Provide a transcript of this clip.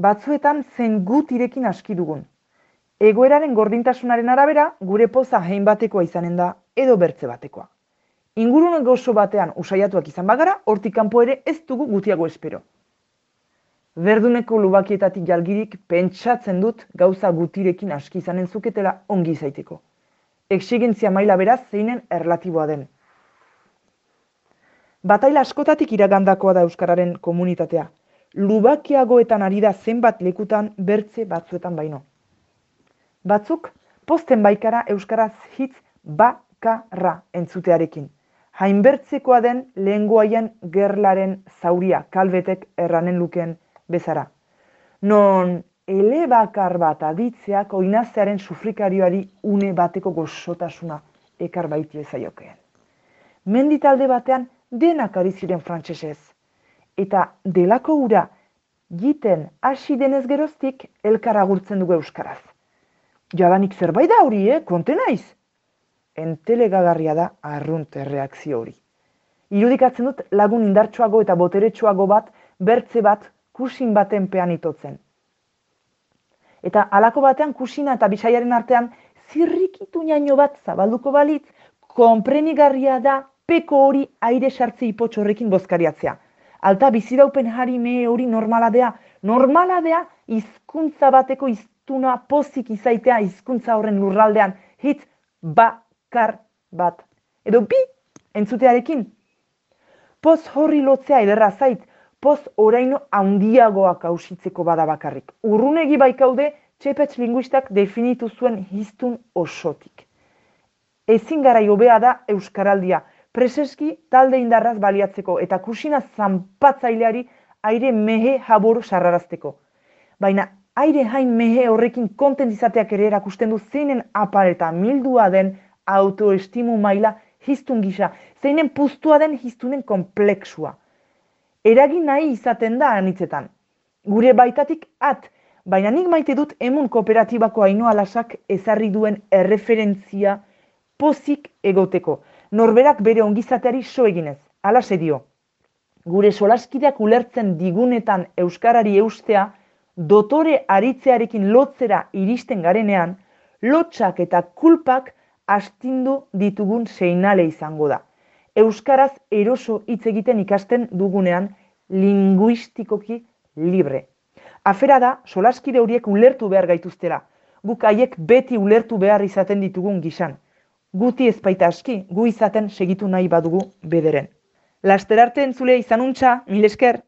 batzuetan zen gutirekin aski dugun. Egoeraren gordintasunaren arabera, gure poza hein batekoa izanen da, edo bertze batekoa. Ingurune gozo batean usaiatuak izan bagara, hortik kanpo ere ez dugu gutiago espero. Berduneko lubakietatik jalgirik pentsatzen dut gauza gutirekin aski izanen zuketela ongi zaiteko. Exigentzia maila beraz zeinen erlatiboa den. Bataila askotatik iragandakoa da Euskararen komunitatea. Lubakiagoetan ari da zenbat lekutan bertze batzuetan baino. Batzuk, posten baikara Euskaraz hitz bakarra entzutearekin. Hainbertzekoa den lehengoaien gerlaren zauria kalbetek erranen luken bezara. Non elebakar bat aditzeak oinaztearen sufrikarioari une bateko gozotasuna ekar baiti ezaiokeen. Menditalde batean denak ari ziren frantsesez. Eta delako ura giten hasi denez geroztik elkar agurtzen dugu euskaraz. Jadanik zerbait da hori, eh? Konte naiz. Entelegagarria da arrunt erreakzio hori. Irudikatzen dut lagun indartsuago eta boteretsuago bat, bertze bat, kusin baten pean itotzen. Eta alako batean kusina eta bisaiaren artean zirrikitu naino bat zabalduko balitz, konprenigarria da peko hori aire sartze ipotxo horrekin bozkariatzea. Alta biziraupen jari mehe hori normaladea, normaladea hizkuntza bateko iztuna pozik izaitea hizkuntza horren lurraldean, hitz bakar bat. Edo bi entzutearekin. Poz horri lotzea ederra zait, poz oraino handiagoak hausitzeko bada bakarrik. Urrunegi baikaude, txepetx linguistak definitu zuen hiztun osotik. Ezin gara hobea da Euskaraldia, preseski talde indarraz baliatzeko eta kusina zanpatzaileari aire mehe jabur sarrarazteko. Baina aire hain mehe horrekin kontent izateak ere erakusten du zeinen apal eta mildua den autoestimu maila hiztun gisa, zeinen puztua den hiztunen komplexua. Eragin nahi izaten da anitzetan. Gure baitatik at, baina nik maite dut emun kooperatibako hainoa lasak ezarri duen erreferentzia pozik egoteko norberak bere ongizateari so eginez. Ala dio. Gure solaskideak ulertzen digunetan euskarari eustea, dotore aritzearekin lotzera iristen garenean, lotxak eta kulpak astindu ditugun seinale izango da. Euskaraz eroso hitz egiten ikasten dugunean linguistikoki libre. Afera da, solaskide horiek ulertu behar gaituztera. Guk haiek beti ulertu behar izaten ditugun gizan guti ezpaita aski, gu izaten segitu nahi badugu bederen. Laster arte entzule izan untxa, mil esker!